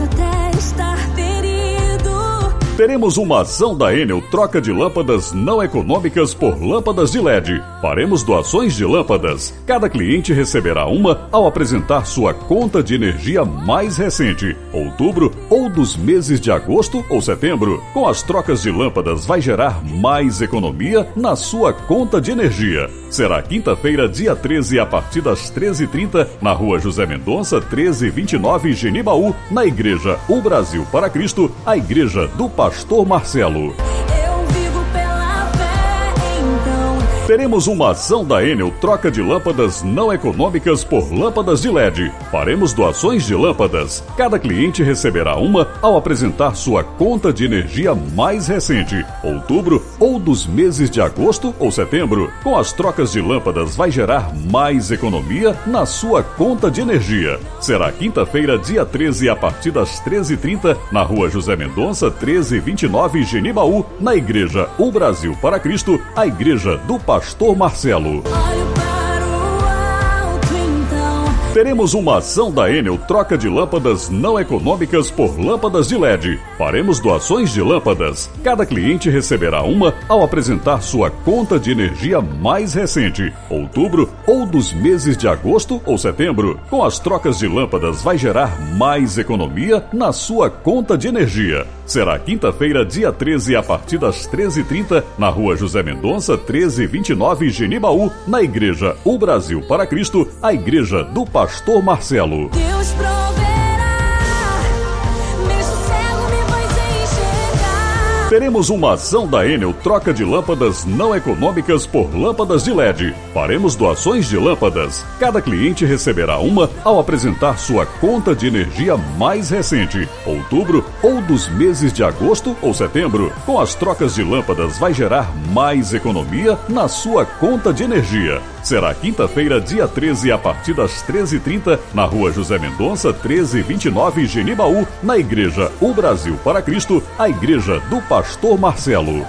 até estar ferido. Teremos uma ação da Enel troca de lâmpadas não econômicas por lâmpadas de LED. Faremos doações de lâmpadas. Cada cliente receberá uma ao apresentar sua conta de energia mais recente, outubro ou dos meses de agosto ou setembro. Com as trocas de lâmpadas vai gerar mais economia na sua conta de energia. Será quinta-feira, dia 13, a partir das 13h30, na rua José Mendonça, 1329, Genibaú, na Igreja O Brasil para Cristo, a Igreja do Pastor Marcelo. Teremos uma ação da Enel troca de lâmpadas não econômicas por lâmpadas de LED. Faremos doações de lâmpadas. Cada cliente receberá uma ao apresentar sua conta de energia mais recente, outubro ou dos meses de agosto ou setembro. Com as trocas de lâmpadas vai gerar mais economia na sua conta de energia. Será quinta-feira, dia 13, a partir das 13h30, na rua José Mendonça, 1329, Genibaú, na Igreja O Brasil para Cristo, a Igreja do Pastor Marcelo. Teremos uma ação da Enel troca de lâmpadas não econômicas por lâmpadas de LED. Faremos doações de lâmpadas. Cada cliente receberá uma ao apresentar sua conta de energia mais recente, outubro ou dos meses de agosto ou setembro. Com as trocas de lâmpadas vai gerar mais economia na sua conta de energia. Será quinta-feira, dia 13, a partir das 13h30, na rua José Mendonça, 1329, Genibaú, na Igreja O Brasil para Cristo, a Igreja do Pastor Marcelo. Deus proverá. Mesmo cego me faz enxergar. Teremos uma ação da Enel troca de lâmpadas não econômicas por lâmpadas de LED. Faremos doações de lâmpadas. Cada cliente receberá uma ao apresentar sua conta de energia mais recente, outubro ou dos meses de agosto ou setembro. Com as trocas de lâmpadas vai gerar mais economia na sua conta de energia. Será quinta-feira, dia 13, a partir das 13h30, na rua José Mendonça, 1329, Genibaú, na Igreja O Brasil para Cristo, a Igreja do Pastor Marcelo.